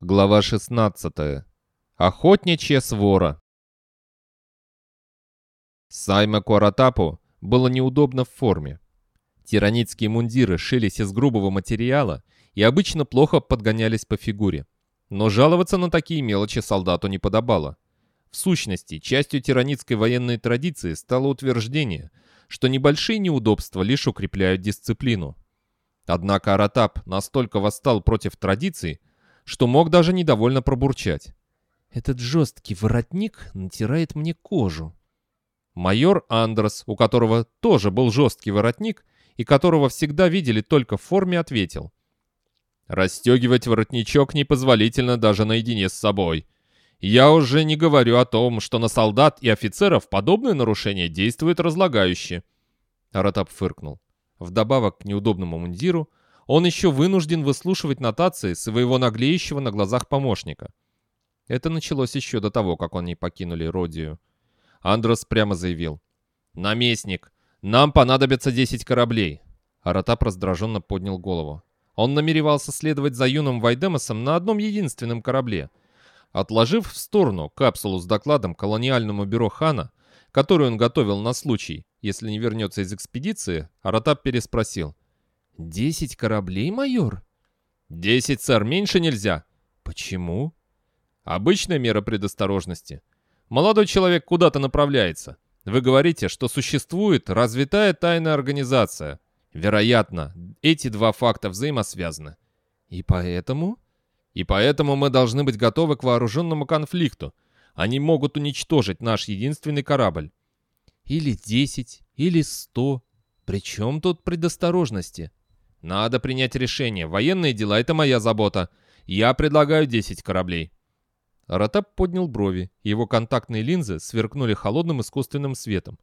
Глава 16. Охотничья свора. Сайма Куаратапу было неудобно в форме. Тираницкие мундиры шились из грубого материала и обычно плохо подгонялись по фигуре. Но жаловаться на такие мелочи солдату не подобало. В сущности, частью тираницкой военной традиции стало утверждение, что небольшие неудобства лишь укрепляют дисциплину. Однако Аратап настолько восстал против традиции, что мог даже недовольно пробурчать. «Этот жесткий воротник натирает мне кожу». Майор Андрес, у которого тоже был жесткий воротник, и которого всегда видели только в форме, ответил. «Расстегивать воротничок непозволительно даже наедине с собой. Я уже не говорю о том, что на солдат и офицеров подобное нарушение действует разлагающе». Аратап фыркнул. Вдобавок к неудобному мундиру, он еще вынужден выслушивать нотации своего наглеющего на глазах помощника. Это началось еще до того, как они покинули Родию. Андрос прямо заявил. «Наместник, нам понадобится 10 кораблей». Аратап раздраженно поднял голову. Он намеревался следовать за юным Вайдемосом на одном единственном корабле. Отложив в сторону капсулу с докладом колониальному бюро Хана, которую он готовил на случай, если не вернется из экспедиции, Аратап переспросил. «Десять кораблей, майор?» «Десять, сэр, меньше нельзя». «Почему?» «Обычная мера предосторожности. Молодой человек куда-то направляется. Вы говорите, что существует развитая тайная организация. Вероятно, эти два факта взаимосвязаны. И поэтому? И поэтому мы должны быть готовы к вооруженному конфликту. Они могут уничтожить наш единственный корабль. Или десять, или сто. Причем тут предосторожности? Надо принять решение. Военные дела — это моя забота. Я предлагаю 10 кораблей». Ротап поднял брови. Его контактные линзы сверкнули холодным искусственным светом.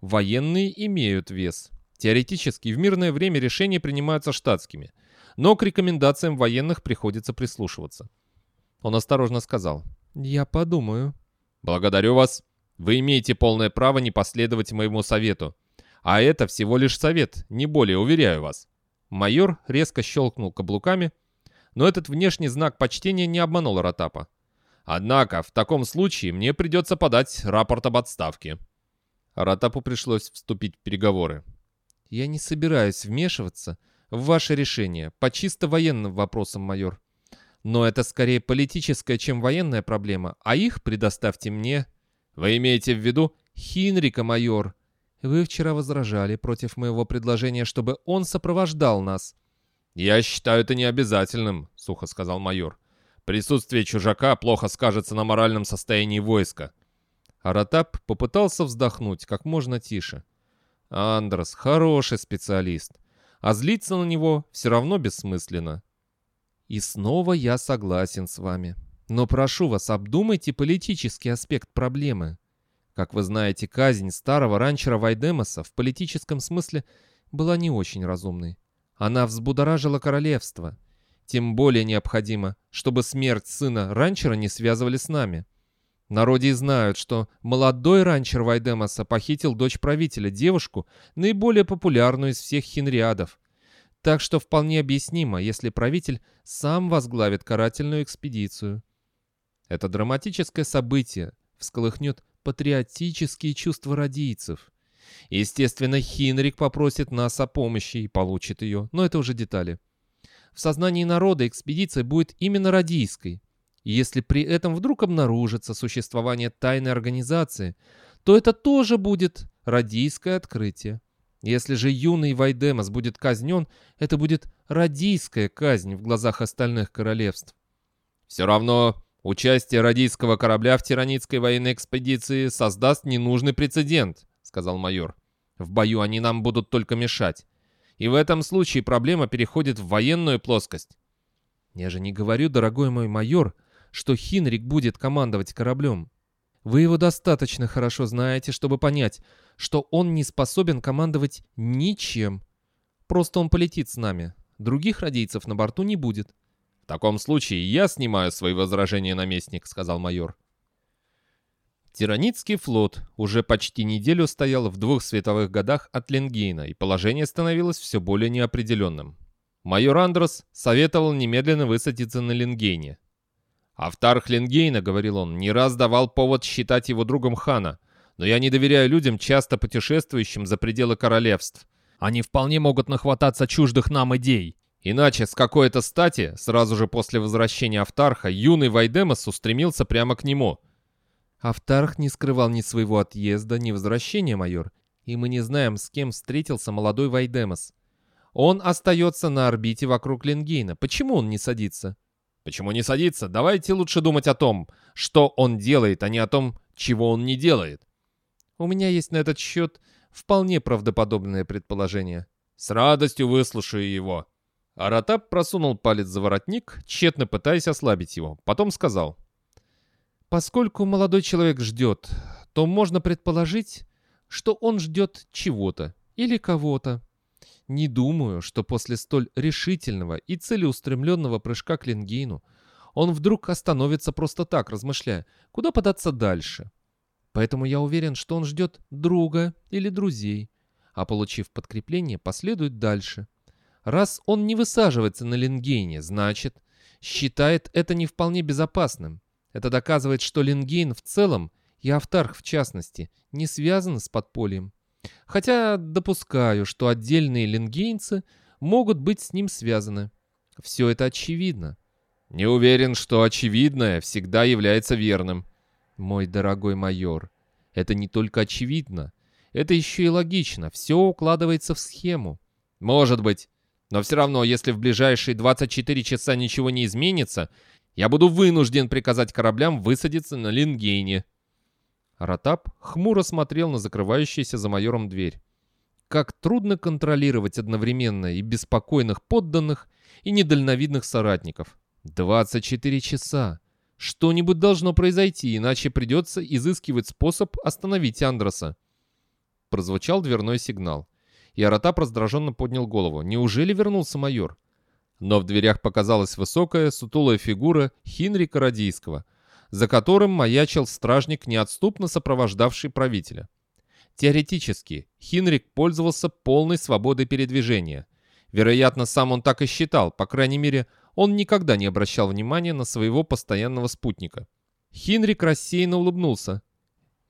Военные имеют вес. Теоретически, в мирное время решения принимаются штатскими. Но к рекомендациям военных приходится прислушиваться. Он осторожно сказал. «Я подумаю». «Благодарю вас. Вы имеете полное право не последовать моему совету. А это всего лишь совет, не более, уверяю вас». Майор резко щелкнул каблуками, но этот внешний знак почтения не обманул Ротапа. «Однако, в таком случае мне придется подать рапорт об отставке». Ротапу пришлось вступить в переговоры. «Я не собираюсь вмешиваться в ваше решение по чисто военным вопросам, майор. Но это скорее политическая, чем военная проблема, а их предоставьте мне». «Вы имеете в виду Хинрика, майор?» Вы вчера возражали против моего предложения, чтобы он сопровождал нас». «Я считаю это необязательным», — сухо сказал майор. «Присутствие чужака плохо скажется на моральном состоянии войска». Аратап попытался вздохнуть как можно тише. «Андрос — хороший специалист, а злиться на него все равно бессмысленно». «И снова я согласен с вами. Но прошу вас, обдумайте политический аспект проблемы. Как вы знаете, казнь старого ранчера Вайдемоса в политическом смысле была не очень разумной. Она взбудоражила королевство. Тем более необходимо, чтобы смерть сына ранчера не связывали с нами. Народе знают, что молодой ранчер Вайдемоса похитил дочь правителя, девушку, наиболее популярную из всех хинриадов. Так что вполне объяснимо, если правитель сам возглавит карательную экспедицию. Это драматическое событие всколыхнет патриотические чувства радийцев. Естественно, Хинрик попросит нас о помощи и получит ее, но это уже детали. В сознании народа экспедиция будет именно радийской. Если при этом вдруг обнаружится существование тайной организации, то это тоже будет радийское открытие. Если же юный Вайдемос будет казнен, это будет радийская казнь в глазах остальных королевств. Все равно Участие радийского корабля в тиранитской военной экспедиции создаст ненужный прецедент, сказал майор. В бою они нам будут только мешать. И в этом случае проблема переходит в военную плоскость. Я же не говорю, дорогой мой майор, что Хинрик будет командовать кораблем. Вы его достаточно хорошо знаете, чтобы понять, что он не способен командовать ничем. Просто он полетит с нами. Других радийцев на борту не будет. «В таком случае я снимаю свои возражения, наместник», — сказал майор. Тираницкий флот уже почти неделю стоял в двух световых годах от Ленгейна, и положение становилось все более неопределенным. Майор Андрос советовал немедленно высадиться на Ленгейне. Автарх Ленгейна, говорил он, не раз давал повод считать его другом хана, но я не доверяю людям, часто путешествующим за пределы королевств. Они вполне могут нахвататься чуждых нам идей. Иначе с какой-то стати, сразу же после возвращения Автарха, юный Вайдемос устремился прямо к нему. Автарх не скрывал ни своего отъезда, ни возвращения, майор, и мы не знаем, с кем встретился молодой Вайдемос. Он остается на орбите вокруг Ленгейна. Почему он не садится? Почему не садится? Давайте лучше думать о том, что он делает, а не о том, чего он не делает. У меня есть на этот счет вполне правдоподобное предположение. С радостью выслушаю его. Аратап просунул палец за воротник, тщетно пытаясь ослабить его. Потом сказал. Поскольку молодой человек ждет, то можно предположить, что он ждет чего-то или кого-то. Не думаю, что после столь решительного и целеустремленного прыжка к Ленгейну он вдруг остановится просто так, размышляя, куда податься дальше. Поэтому я уверен, что он ждет друга или друзей, а получив подкрепление, последует дальше. Раз он не высаживается на Ленгейне, значит, считает это не вполне безопасным. Это доказывает, что Ленгейн в целом, и Автарх в частности, не связаны с подпольем. Хотя допускаю, что отдельные ленгейнцы могут быть с ним связаны. Все это очевидно. Не уверен, что очевидное всегда является верным. Мой дорогой майор, это не только очевидно, это еще и логично, все укладывается в схему. Может быть, но все равно, если в ближайшие 24 часа ничего не изменится, я буду вынужден приказать кораблям высадиться на Лингейне. Ротап хмуро смотрел на закрывающуюся за майором дверь. Как трудно контролировать одновременно и беспокойных подданных, и недальновидных соратников. 24 часа. Что-нибудь должно произойти, иначе придется изыскивать способ остановить Андроса. Прозвучал дверной сигнал. И Аратап раздраженно поднял голову. Неужели вернулся майор? Но в дверях показалась высокая, сутулая фигура Хинрика Радийского — за которым маячил стражник, неотступно сопровождавший правителя. Теоретически, Хинрик пользовался полной свободой передвижения. Вероятно, сам он так и считал, по крайней мере, он никогда не обращал внимания на своего постоянного спутника. Хинрик рассеянно улыбнулся.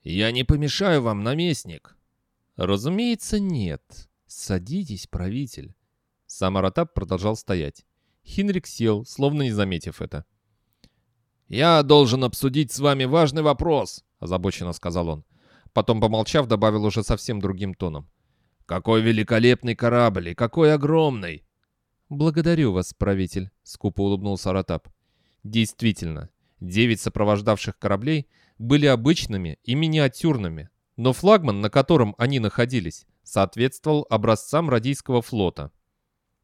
«Я не помешаю вам, наместник». «Разумеется, нет. Садитесь, правитель». Сам Аратап продолжал стоять. Хинрик сел, словно не заметив это. «Я должен обсудить с вами важный вопрос», — озабоченно сказал он. Потом, помолчав, добавил уже совсем другим тоном. «Какой великолепный корабль и какой огромный!» «Благодарю вас, правитель», — скупо улыбнулся Аратап. Действительно, девять сопровождавших кораблей были обычными и миниатюрными, но флагман, на котором они находились, соответствовал образцам Радийского флота.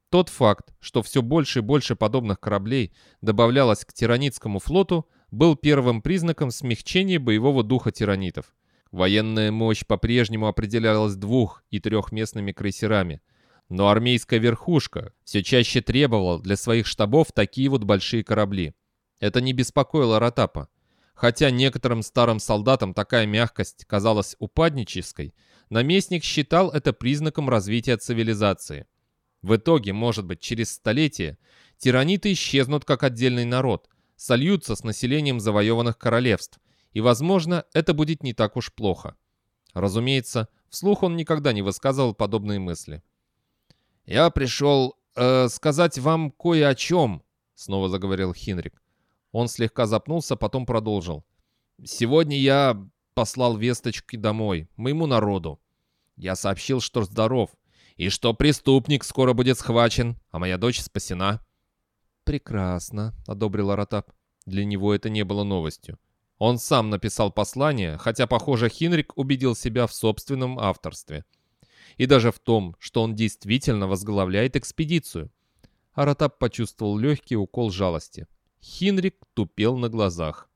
Тот факт, что все больше и больше подобных кораблей добавлялось к Тиранитскому флоту, был первым признаком смягчения боевого духа тиранитов. Военная мощь по-прежнему определялась двух- и трехместными крейсерами, но армейская верхушка все чаще требовала для своих штабов такие вот большие корабли. Это не беспокоило Ротапа. Хотя некоторым старым солдатам такая мягкость казалась упаднической, наместник считал это признаком развития цивилизации. В итоге, может быть, через столетия тираниты исчезнут как отдельный народ, сольются с населением завоеванных королевств, и, возможно, это будет не так уж плохо. Разумеется, вслух он никогда не высказывал подобные мысли. «Я пришел э, сказать вам кое о чем», — снова заговорил Хинрик. Он слегка запнулся, потом продолжил. «Сегодня я послал весточки домой, моему народу. Я сообщил, что здоров, и что преступник скоро будет схвачен, а моя дочь спасена». «Прекрасно», — одобрил Аратап. Для него это не было новостью. Он сам написал послание, хотя, похоже, Хинрик убедил себя в собственном авторстве. И даже в том, что он действительно возглавляет экспедицию. Аратап почувствовал легкий укол жалости. Хинрик тупел на глазах.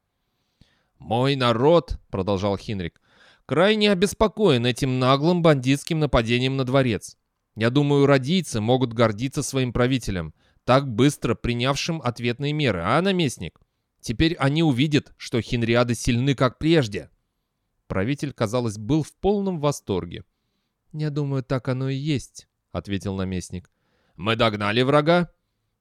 «Мой народ», — продолжал Хинрик, — «крайне обеспокоен этим наглым бандитским нападением на дворец. Я думаю, радийцы могут гордиться своим правителем, так быстро принявшим ответные меры, а, наместник? Теперь они увидят, что хинриады сильны, как прежде». Правитель, казалось, был в полном восторге. «Я думаю, так оно и есть», — ответил наместник. «Мы догнали врага?»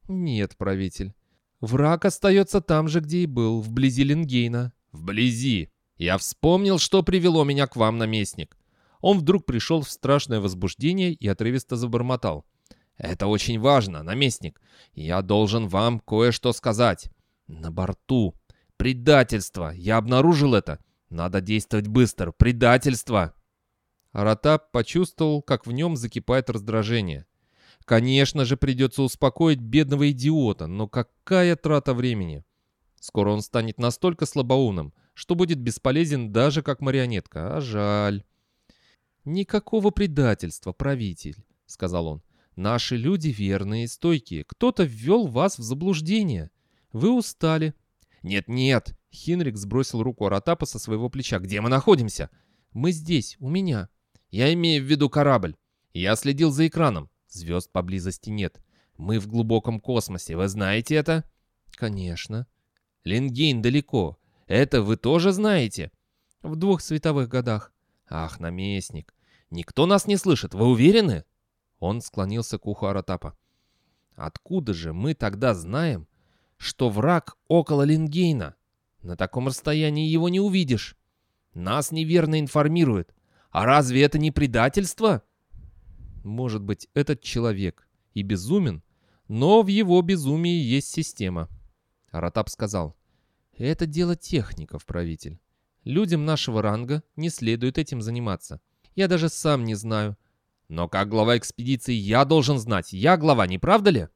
«Нет, правитель. Враг остается там же, где и был, вблизи Ленгейна. Вблизи. Я вспомнил, что привело меня к вам, наместник. Он вдруг пришел в страшное возбуждение и отрывисто забормотал. «Это очень важно, наместник. Я должен вам кое-что сказать. На борту. Предательство. Я обнаружил это. Надо действовать быстро. Предательство!» Аратап почувствовал, как в нем закипает раздражение. Конечно же, придется успокоить бедного идиота, но какая трата времени? Скоро он станет настолько слабоумным, что будет бесполезен даже как марионетка, а жаль. «Никакого предательства, правитель», — сказал он. «Наши люди верные и стойкие. Кто-то ввел вас в заблуждение. Вы устали». «Нет-нет», — Хинрик сбросил руку Аратапа со своего плеча. «Где мы находимся?» «Мы здесь, у меня». «Я имею в виду корабль. Я следил за экраном. Звезд поблизости нет. Мы в глубоком космосе. Вы знаете это?» «Конечно». «Ленгейн далеко. Это вы тоже знаете?» «В двух световых годах». «Ах, наместник, никто нас не слышит, вы уверены?» Он склонился к уху Аратапа. «Откуда же мы тогда знаем, что враг около Лингейна? На таком расстоянии его не увидишь. Нас неверно информируют. А разве это не предательство?» «Может быть, этот человек и безумен, но в его безумии есть система». Аратап сказал, «Это дело техников, правитель. Людям нашего ранга не следует этим заниматься. Я даже сам не знаю. Но как глава экспедиции я должен знать. Я глава, не правда ли?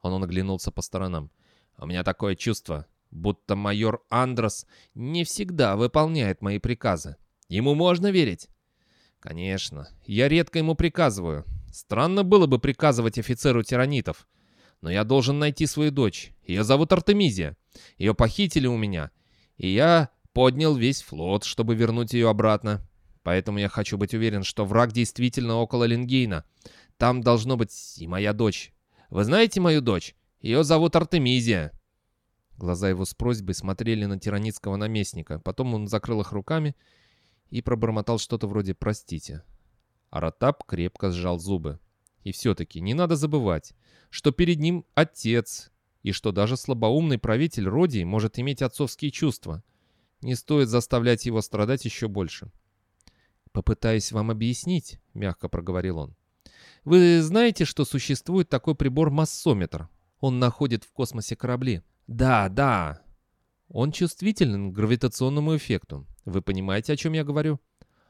Он оглянулся по сторонам. У меня такое чувство, будто майор Андрос не всегда выполняет мои приказы. Ему можно верить? Конечно, я редко ему приказываю. Странно было бы приказывать офицеру тиранитов. Но я должен найти свою дочь. Ее зовут Артемизия. Ее похитили у меня. И я поднял весь флот, чтобы вернуть ее обратно. Поэтому я хочу быть уверен, что враг действительно около Ленгейна. Там должно быть и моя дочь. Вы знаете мою дочь? Ее зовут Артемизия». Глаза его с просьбой смотрели на тиранитского наместника. Потом он закрыл их руками и пробормотал что-то вроде «простите». Аратап крепко сжал зубы. И все-таки не надо забывать, что перед ним отец, и что даже слабоумный правитель Родии может иметь отцовские чувства. Не стоит заставлять его страдать еще больше. «Попытаюсь вам объяснить», — мягко проговорил он. «Вы знаете, что существует такой прибор массометр? Он находит в космосе корабли». «Да, да». «Он чувствителен к гравитационному эффекту. Вы понимаете, о чем я говорю?»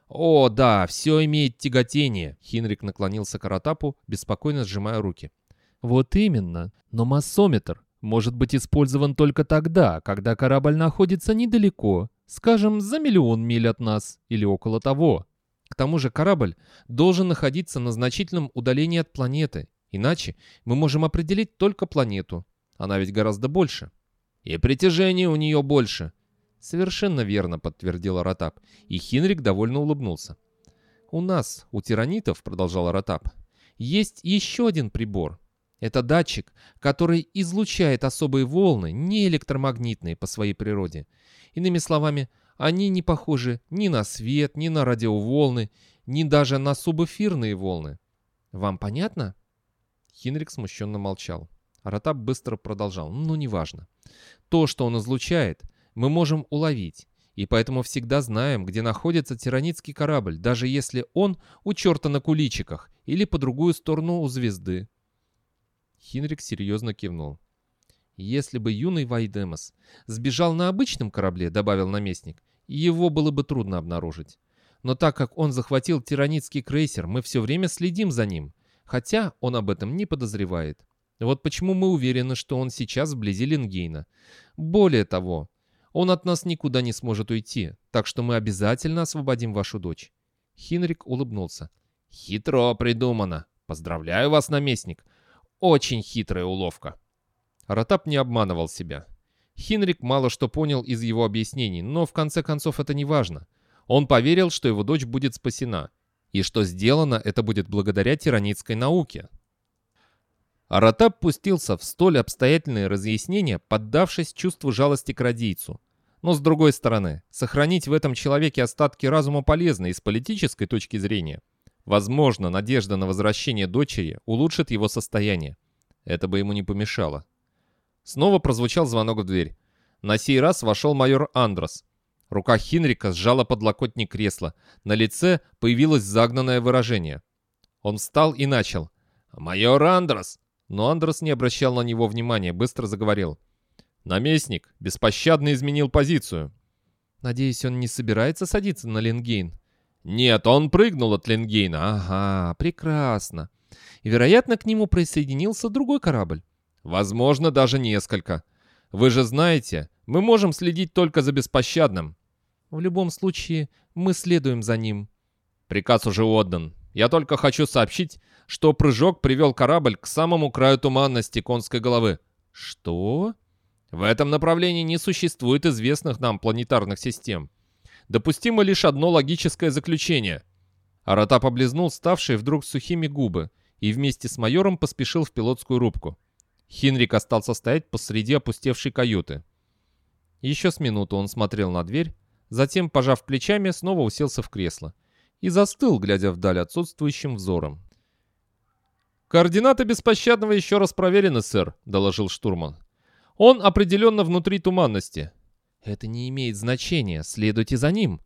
«О, да, все имеет тяготение», — Хинрик наклонился к Аратапу, беспокойно сжимая руки. «Вот именно. Но массометр может быть использован только тогда, когда корабль находится недалеко, скажем, за миллион миль от нас или около того. К тому же корабль должен находиться на значительном удалении от планеты, иначе мы можем определить только планету. Она ведь гораздо больше. И притяжение у нее больше. Совершенно верно, подтвердил Аратап, и Хинрик довольно улыбнулся. У нас, у тиранитов, продолжал Аратап, есть еще один прибор, это датчик, который излучает особые волны, не электромагнитные по своей природе. Иными словами, они не похожи ни на свет, ни на радиоволны, ни даже на субэфирные волны. Вам понятно? Хинрик смущенно молчал. Аратап быстро продолжал. Ну, неважно. То, что он излучает, мы можем уловить. И поэтому всегда знаем, где находится тиранитский корабль, даже если он у черта на куличиках или по другую сторону у звезды. Хинрик серьезно кивнул. «Если бы юный Вайдемос сбежал на обычном корабле, — добавил наместник, — его было бы трудно обнаружить. Но так как он захватил тиранитский крейсер, мы все время следим за ним, хотя он об этом не подозревает. Вот почему мы уверены, что он сейчас вблизи Ленгейна. Более того, он от нас никуда не сможет уйти, так что мы обязательно освободим вашу дочь». Хинрик улыбнулся. «Хитро придумано. Поздравляю вас, наместник. Очень хитрая уловка. Ротап не обманывал себя. Хинрик мало что понял из его объяснений, но в конце концов это не важно. Он поверил, что его дочь будет спасена, и что сделано это будет благодаря тиранитской науке. Аратап пустился в столь обстоятельные разъяснения, поддавшись чувству жалости к радийцу. Но с другой стороны, сохранить в этом человеке остатки разума полезно и с политической точки зрения. Возможно, надежда на возвращение дочери улучшит его состояние. Это бы ему не помешало. Снова прозвучал звонок в дверь. На сей раз вошел майор Андрос. Рука Хинрика сжала подлокотник кресла. На лице появилось загнанное выражение. Он встал и начал. «Майор Андрос!» Но Андрос не обращал на него внимания, быстро заговорил. «Наместник беспощадно изменил позицию». «Надеюсь, он не собирается садиться на Ленгейн?» «Нет, он прыгнул от Ленгейна». «Ага, прекрасно. И, вероятно, к нему присоединился другой корабль». «Возможно, даже несколько. Вы же знаете, мы можем следить только за беспощадным». «В любом случае, мы следуем за ним». «Приказ уже отдан. Я только хочу сообщить, что прыжок привел корабль к самому краю туманности конской головы». «Что?» «В этом направлении не существует известных нам планетарных систем. Допустимо лишь одно логическое заключение». Аратап облизнул ставшие вдруг сухими губы и вместе с майором поспешил в пилотскую рубку. Хинрик остался стоять посреди опустевшей каюты. Еще с минуту он смотрел на дверь, затем, пожав плечами, снова уселся в кресло и застыл, глядя вдаль отсутствующим взором. «Координаты беспощадного еще раз проверены, сэр», — доложил штурман. «Он определенно внутри туманности». «Это не имеет значения. Следуйте за ним».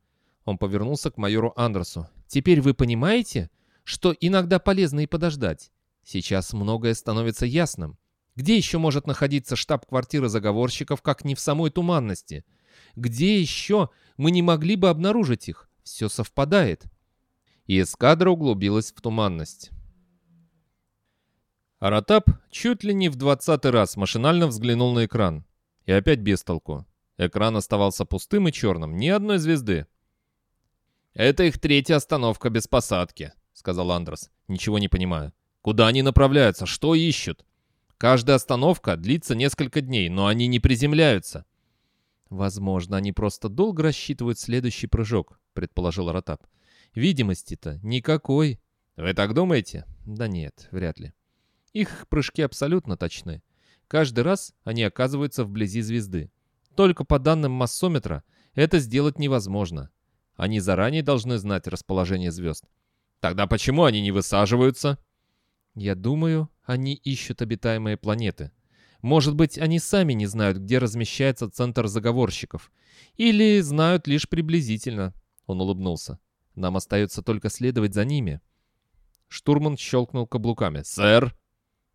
Он повернулся к майору Андерсу. «Теперь вы понимаете, что иногда полезно и подождать? Сейчас многое становится ясным. Где еще может находиться штаб-квартира заговорщиков, как не в самой туманности? Где еще мы не могли бы обнаружить их? Все совпадает. И эскадра углубилась в туманность. Аратап чуть ли не в двадцатый раз машинально взглянул на экран. И опять без толку. Экран оставался пустым и черным, ни одной звезды. «Это их третья остановка без посадки», — сказал Андрос. «Ничего не понимаю. Куда они направляются? Что ищут?» Каждая остановка длится несколько дней, но они не приземляются. «Возможно, они просто долго рассчитывают следующий прыжок», — предположил Ротап. «Видимости-то никакой». «Вы так думаете?» «Да нет, вряд ли. Их прыжки абсолютно точны. Каждый раз они оказываются вблизи звезды. Только по данным массометра это сделать невозможно. Они заранее должны знать расположение звезд». «Тогда почему они не высаживаются?» «Я думаю, они ищут обитаемые планеты. Может быть, они сами не знают, где размещается центр заговорщиков. Или знают лишь приблизительно. Он улыбнулся. Нам остается только следовать за ними. Штурман щелкнул каблуками. «Сэр?»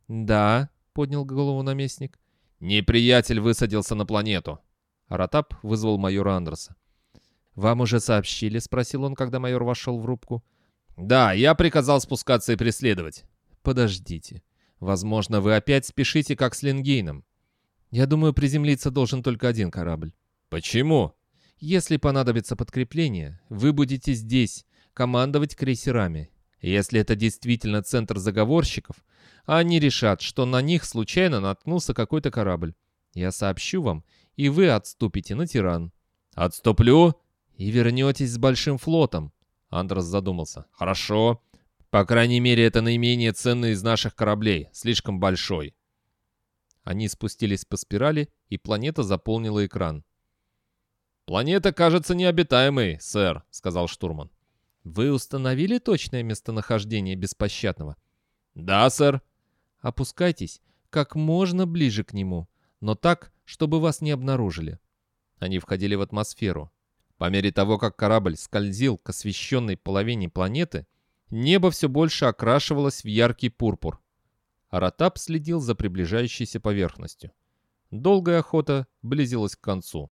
«Да», — поднял голову наместник. «Неприятель высадился на планету». Аратап вызвал майора Андерса. «Вам уже сообщили?» — спросил он, когда майор вошел в рубку. «Да, я приказал спускаться и преследовать». «Подождите. Возможно, вы опять спешите, как с Ленгейном. Я думаю, приземлиться должен только один корабль. Почему? Если понадобится подкрепление, вы будете здесь, командовать крейсерами. Если это действительно центр заговорщиков, они решат, что на них случайно наткнулся какой-то корабль. Я сообщу вам, и вы отступите на тиран. Отступлю? И вернетесь с большим флотом. Андрос задумался. Хорошо. По крайней мере, это наименее ценный из наших кораблей, слишком большой. Они спустились по спирали, и планета заполнила экран. «Планета кажется необитаемой, сэр», — сказал штурман. «Вы установили точное местонахождение беспощадного?» «Да, сэр». «Опускайтесь как можно ближе к нему, но так, чтобы вас не обнаружили». Они входили в атмосферу. По мере того, как корабль скользил к освещенной половине планеты, Небо все больше окрашивалось в яркий пурпур. Аратап следил за приближающейся поверхностью. Долгая охота близилась к концу.